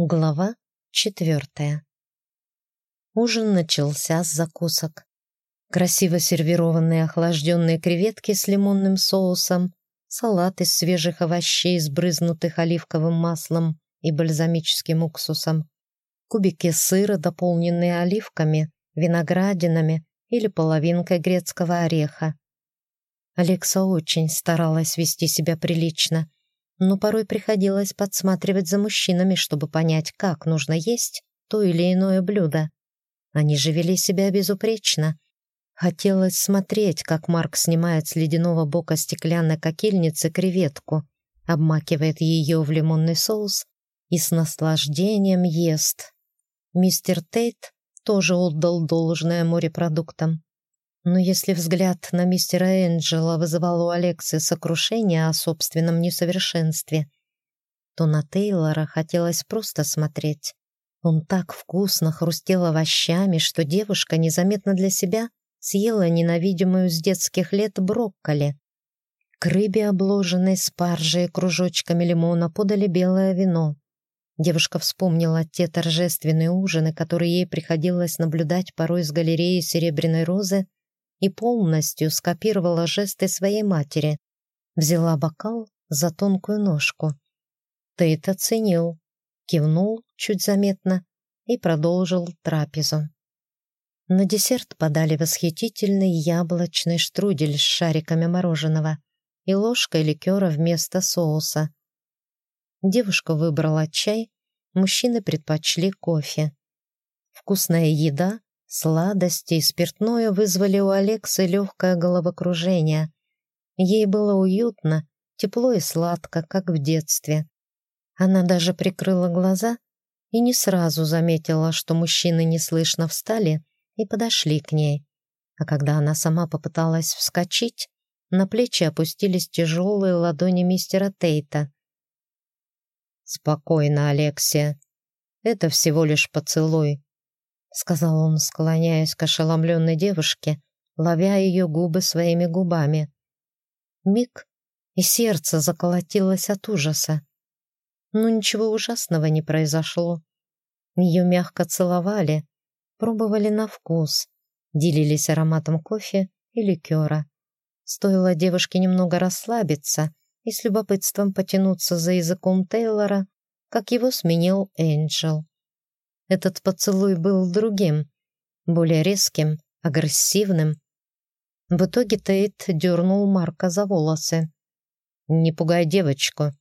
Глава четвертая. Ужин начался с закусок. Красиво сервированные охлажденные креветки с лимонным соусом, салат из свежих овощей, сбрызнутых оливковым маслом и бальзамическим уксусом, кубики сыра, дополненные оливками, виноградинами или половинкой грецкого ореха. Алекса очень старалась вести себя прилично — но порой приходилось подсматривать за мужчинами, чтобы понять, как нужно есть то или иное блюдо. Они же вели себя безупречно. Хотелось смотреть, как Марк снимает с ледяного бока стеклянной кокильницы креветку, обмакивает ее в лимонный соус и с наслаждением ест. Мистер Тейт тоже отдал должное морепродуктам. Но если взгляд на мистера Энджела вызывал у Алексы сокрушение о собственном несовершенстве, то на Тейлора хотелось просто смотреть. Он так вкусно хрустел овощами, что девушка незаметно для себя съела ненавидимую с детских лет брокколи. К рыбе, обложенной спаржей и кружочками лимона, подали белое вино. Девушка вспомнила те торжественные ужины, которые ей приходилось наблюдать порой с галереи Серебряной Розы и полностью скопировала жесты своей матери. Взяла бокал за тонкую ножку. Тейт оценил, кивнул чуть заметно и продолжил трапезу. На десерт подали восхитительный яблочный штрудель с шариками мороженого и ложкой ликера вместо соуса. Девушка выбрала чай, мужчины предпочли кофе. Вкусная еда Сладости и спиртное вызвали у Алексы легкое головокружение. Ей было уютно, тепло и сладко, как в детстве. Она даже прикрыла глаза и не сразу заметила, что мужчины неслышно встали и подошли к ней. А когда она сама попыталась вскочить, на плечи опустились тяжелые ладони мистера Тейта. «Спокойно, Алексия. Это всего лишь поцелуй. — сказал он, склоняясь к ошеломленной девушке, ловя ее губы своими губами. Миг, и сердце заколотилось от ужаса. Но ничего ужасного не произошло. Ее мягко целовали, пробовали на вкус, делились ароматом кофе и ликера. Стоило девушке немного расслабиться и с любопытством потянуться за языком Тейлора, как его сменил Энджел. Этот поцелуй был другим, более резким, агрессивным. В итоге Тейт дернул Марка за волосы. «Не пугай девочку».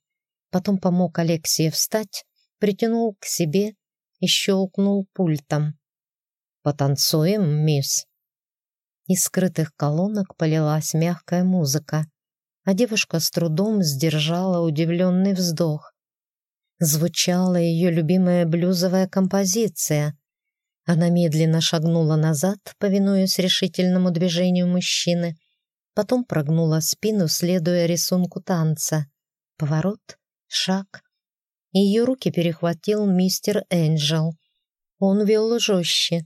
Потом помог Алексее встать, притянул к себе и щелкнул пультом. «Потанцуем, мисс?» Из скрытых колонок полилась мягкая музыка, а девушка с трудом сдержала удивленный вздох звучала ее любимая блюзовая композиция. Она медленно шагнула назад, повинуясь решительному движению мужчины, потом прогнула спину, следуя рисунку танца. Поворот, шаг. Ее руки перехватил мистер Энджел. Он вел жестче,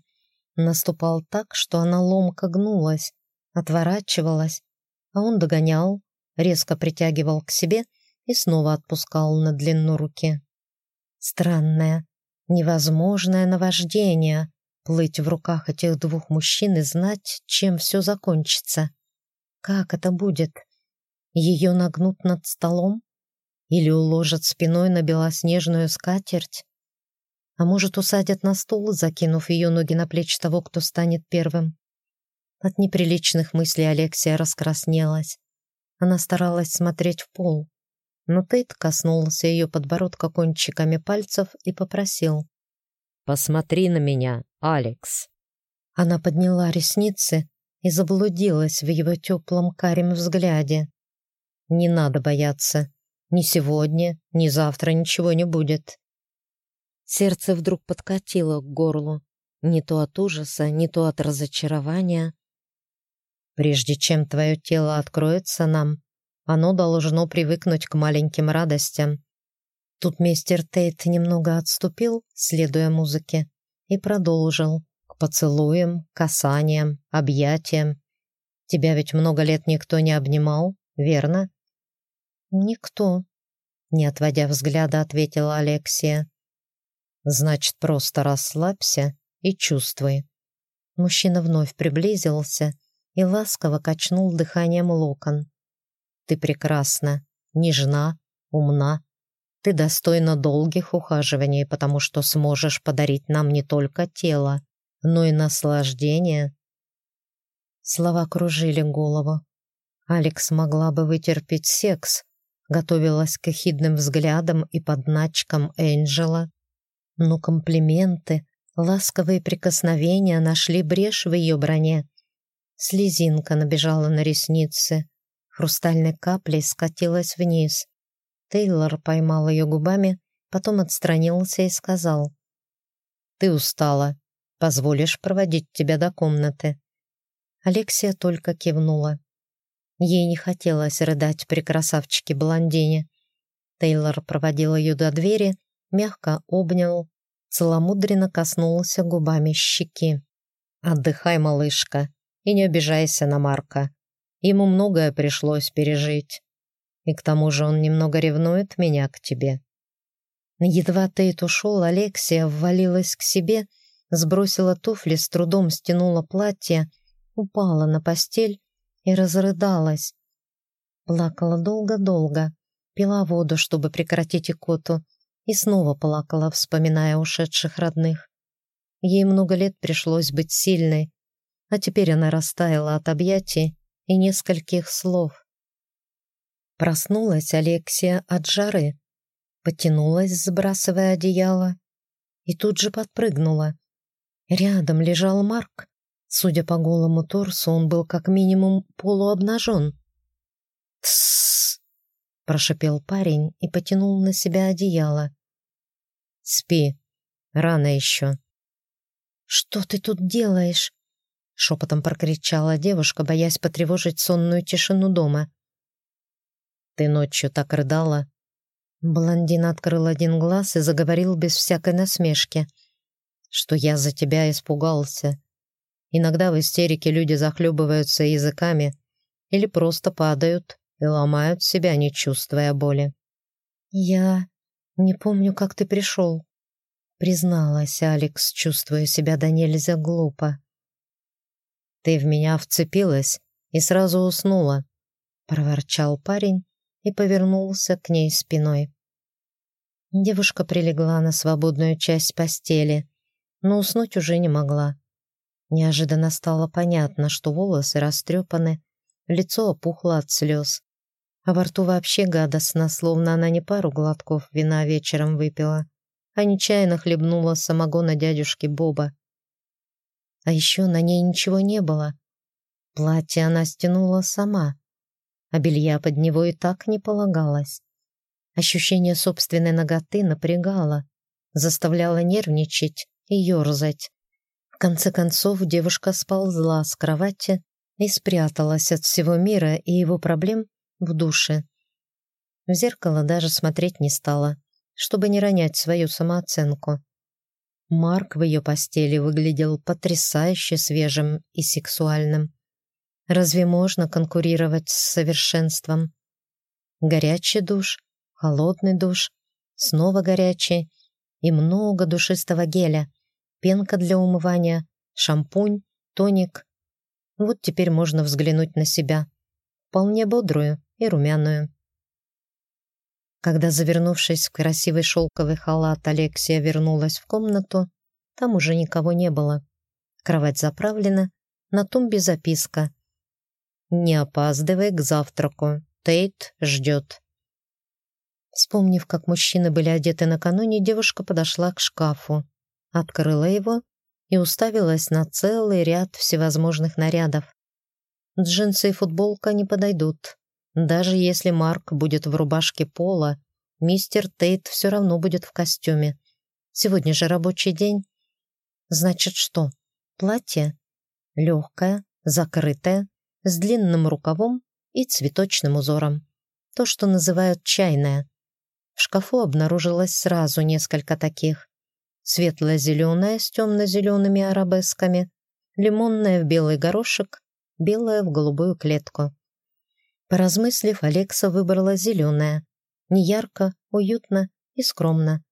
наступал так, что она ломко гнулась, отворачивалась, а он догонял, резко притягивал к себе — и снова отпускал на длину руки. Странное, невозможное наваждение плыть в руках этих двух мужчин и знать, чем все закончится. Как это будет? Ее нагнут над столом? Или уложат спиной на белоснежную скатерть? А может, усадят на стул, закинув ее ноги на плечи того, кто станет первым? От неприличных мыслей Алексия раскраснелась. Она старалась смотреть в пол, но Тейт коснулся ее подбородка кончиками пальцев и попросил. «Посмотри на меня, Алекс». Она подняла ресницы и заблудилась в его теплом карем взгляде. «Не надо бояться. Ни сегодня, ни завтра ничего не будет». Сердце вдруг подкатило к горлу, не то от ужаса, не то от разочарования. «Прежде чем твое тело откроется нам, оно должно привыкнуть к маленьким радостям. Тут мистер Тейт немного отступил, следуя музыке, и продолжил. К поцелуям, касаниям, объятиям. Тебя ведь много лет никто не обнимал, верно? Никто, не отводя взгляда, ответила Алексия. Значит, просто расслабься и чувствуй. Мужчина вновь приблизился и ласково качнул дыханием локон. Ты прекрасна, нежна, умна. Ты достойна долгих ухаживаний, потому что сможешь подарить нам не только тело, но и наслаждение. Слова кружили голову. Алекс могла бы вытерпеть секс, готовилась к эхидным взглядам и подначкам Энджела, но комплименты, ласковые прикосновения нашли брешь в ее броне. Слезинка набежала на ресницы, хрустальной каплей скатилась вниз. Тейлор поймал ее губами, потом отстранился и сказал. «Ты устала. Позволишь проводить тебя до комнаты?» Алексия только кивнула. Ей не хотелось рыдать при красавчике-блондине. Тейлор проводил ее до двери, мягко обнял, целомудренно коснулся губами щеки. «Отдыхай, малышка, и не обижайся на Марка. Ему многое пришлось пережить. И к тому же он немного ревнует меня к тебе». Едва Тейт ушел, Алексия ввалилась к себе сбросила туфли, с трудом стянула платье, упала на постель и разрыдалась. Плакала долго-долго, пила воду, чтобы прекратить икоту, и снова плакала, вспоминая ушедших родных. Ей много лет пришлось быть сильной, а теперь она растаяла от объятий и нескольких слов. Проснулась Алексия от жары, потянулась, сбрасывая одеяло, и тут же подпрыгнула. Рядом лежал Марк. Судя по голому торсу, он был как минимум полуобнажен. «Тссс!» — прошипел парень и потянул на себя одеяло. «Спи. Рано еще». «Что ты тут делаешь?» — шепотом прокричала девушка, боясь потревожить сонную тишину дома. «Ты ночью так рыдала?» Блондин открыл один глаз и заговорил без всякой насмешки — что я за тебя испугался. Иногда в истерике люди захлебываются языками или просто падают и ломают себя, не чувствуя боли. «Я не помню, как ты пришел», — призналась Алекс, чувствуя себя до нельзя глупо. «Ты в меня вцепилась и сразу уснула», — проворчал парень и повернулся к ней спиной. Девушка прилегла на свободную часть постели, но уснуть уже не могла. Неожиданно стало понятно, что волосы растрепаны, лицо опухло от слез, а во рту вообще гадостно, словно она не пару глотков вина вечером выпила, а нечаянно хлебнула самогона дядюшки Боба. А еще на ней ничего не было. Платье она стянула сама, а белья под него и так не полагалось. Ощущение собственной ноготы напрягало, заставляло нервничать и ерзать. В конце концов девушка сползла с кровати и спряталась от всего мира и его проблем в душе. В зеркало даже смотреть не стала, чтобы не ронять свою самооценку. Марк в ее постели выглядел потрясающе свежим и сексуальным. Разве можно конкурировать с совершенством? Горячий душ, холодный душ, снова горячий и много душистого геля, пенка для умывания, шампунь, тоник. Вот теперь можно взглянуть на себя. Вполне бодрую и румяную. Когда, завернувшись в красивый шелковый халат, Алексия вернулась в комнату, там уже никого не было. Кровать заправлена, на тумбе записка. «Не опаздывай к завтраку. Тейт ждет». Вспомнив, как мужчины были одеты накануне, девушка подошла к шкафу открыла его и уставилась на целый ряд всевозможных нарядов. Джинсы и футболка не подойдут. Даже если Марк будет в рубашке пола, мистер Тейт все равно будет в костюме. Сегодня же рабочий день. Значит, что? Платье? Легкое, закрытое, с длинным рукавом и цветочным узором. То, что называют чайное. В шкафу обнаружилось сразу несколько таких светло-зеленая с темно-зелеными арабесками, лимонная в белый горошек, белая в голубую клетку. Поразмыслив, Алекса выбрала зеленое. Неярко, уютно и скромно.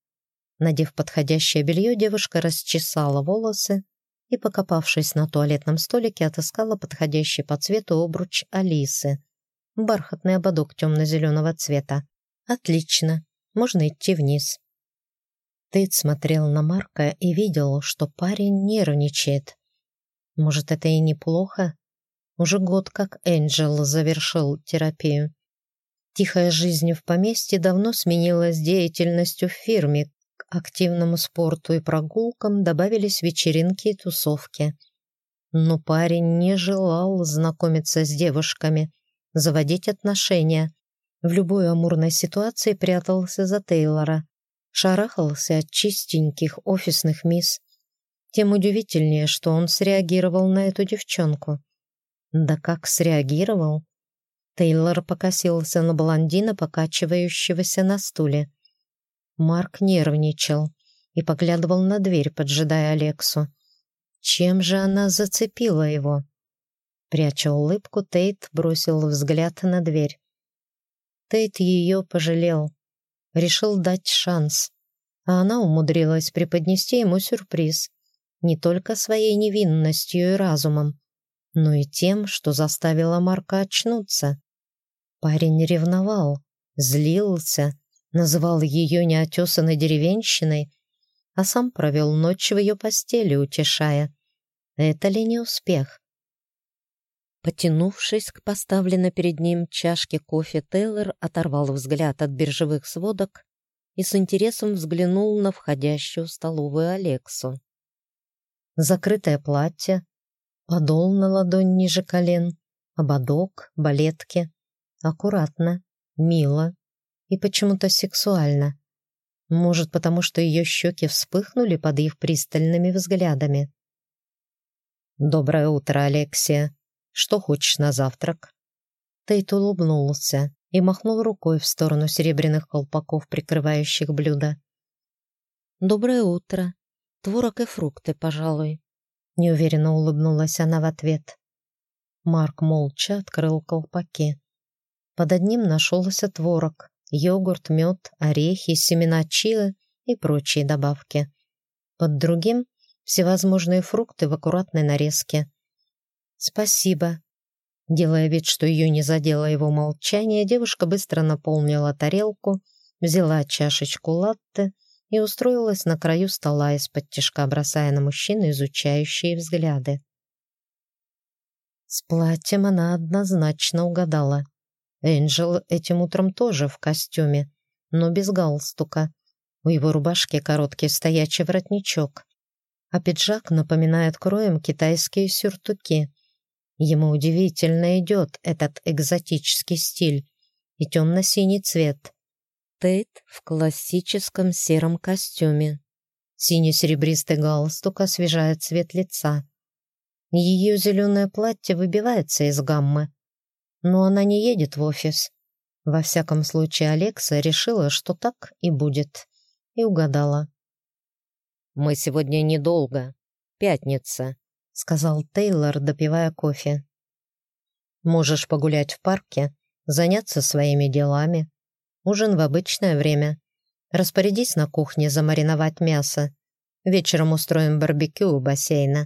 Надев подходящее белье, девушка расчесала волосы и, покопавшись на туалетном столике, отыскала подходящий по цвету обруч Алисы. Бархатный ободок темно-зеленого цвета. Отлично, можно идти вниз. Тейт смотрел на Марка и видел, что парень нервничает. Может, это и неплохо? Уже год как Энджел завершил терапию. Тихая жизнь в поместье давно сменилась деятельностью в фирме. К активному спорту и прогулкам добавились вечеринки и тусовки. Но парень не желал знакомиться с девушками, заводить отношения. В любой амурной ситуации прятался за Тейлора, шарахался от чистеньких офисных мисс. Тем удивительнее, что он среагировал на эту девчонку. Да как среагировал? Тейлор покосился на блондина, покачивающегося на стуле. Марк нервничал и поглядывал на дверь, поджидая Алексу. Чем же она зацепила его? Пряча улыбку, Тейт бросил взгляд на дверь. Тейт ее пожалел, решил дать шанс, а она умудрилась преподнести ему сюрприз не только своей невинностью и разумом, но и тем, что заставило Марка очнуться. Парень ревновал, злился, называл ее неотесанной деревенщиной, а сам провел ночь в ее постели, утешая. Это ли не успех? Потянувшись к поставленной перед ним чашке кофе, Тейлор оторвал взгляд от биржевых сводок и с интересом взглянул на входящую столовую Алексу. Закрытое платье, подол на ладонь ниже колен, ободок, балетки. Аккуратно, мило и почему-то сексуально. Может, потому что ее щеки вспыхнули под их пристальными взглядами. «Доброе утро, Алексия. Что хочешь на завтрак?» Тейт улыбнулся и махнул рукой в сторону серебряных колпаков, прикрывающих блюдо. «Доброе утро. Творог и фрукты, пожалуй», Неуверенно улыбнулась она в ответ. Марк молча открыл колпаки. Под одним нашелся творог, йогурт, мед, орехи, семена чиа и прочие добавки. Под другим — всевозможные фрукты в аккуратной нарезке. «Спасибо». Делая вид, что ее не задело его молчание, девушка быстро наполнила тарелку, взяла чашечку латте и устроилась на краю стола из-под тишка, бросая на мужчину изучающие взгляды. С платьем она однозначно угадала. Энджел этим утром тоже в костюме, но без галстука. У его рубашки короткий стоячий воротничок, а пиджак напоминает кроем китайские сюртуки. Ему удивительно идет этот экзотический стиль и темно-синий цвет. Тейт в классическом сером костюме. Синий-серебристый галстук освежает цвет лица. Ее зеленое платье выбивается из гаммы. Но она не едет в офис. Во всяком случае, Алекса решила, что так и будет. И угадала. «Мы сегодня недолго. Пятница», — сказал Тейлор, допивая кофе. «Можешь погулять в парке, заняться своими делами, Ужин в обычное время. Распорядись на кухне замариновать мясо. Вечером устроим барбекю у бассейна».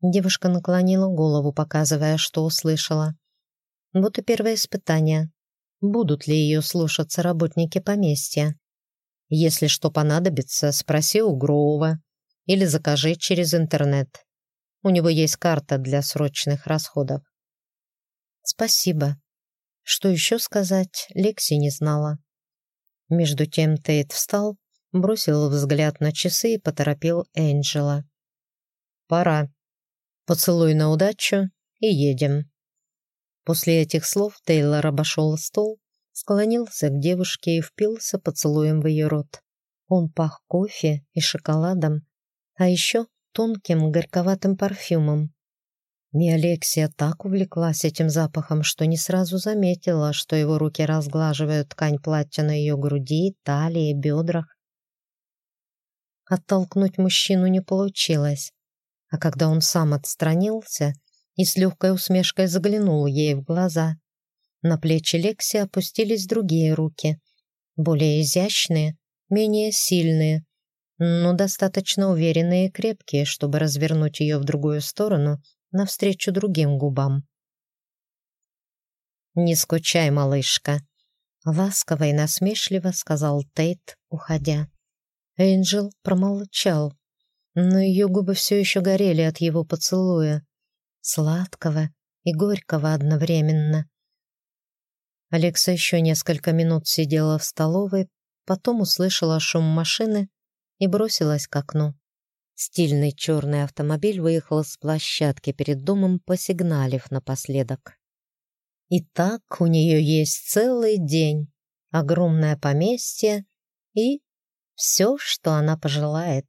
Девушка наклонила голову, показывая, что услышала. Вот и первое испытание. Будут ли ее слушаться работники поместья? Если что понадобится, спроси у Гроува или закажи через интернет. У него есть карта для срочных расходов. Спасибо. Что еще сказать, Лекси не знала. Между тем Тейт встал, бросил взгляд на часы и поторопил Энджела. «Пора. Поцелуй на удачу и едем». После этих слов Тейлор обошел стол, склонился к девушке и впился поцелуем в ее рот. Он пах кофе и шоколадом, а еще тонким горьковатым парфюмом. И Алексия так увлеклась этим запахом, что не сразу заметила, что его руки разглаживают ткань платья на ее груди, талии, бедрах. Оттолкнуть мужчину не получилось, а когда он сам отстранился и с легкой усмешкой заглянул ей в глаза, на плечи Лекси опустились другие руки, более изящные, менее сильные, но достаточно уверенные и крепкие, чтобы развернуть ее в другую сторону, навстречу другим губам. «Не скучай, малышка», — ласково и насмешливо сказал Тейт, уходя. Энджел промолчал, но ее губы все еще горели от его поцелуя, сладкого и горького одновременно. Алекса еще несколько минут сидела в столовой, потом услышала шум машины и бросилась к окну. Стильный черный автомобиль выехал с площадки перед домом, посигналив напоследок. И так у нее есть целый день, огромное поместье и все, что она пожелает.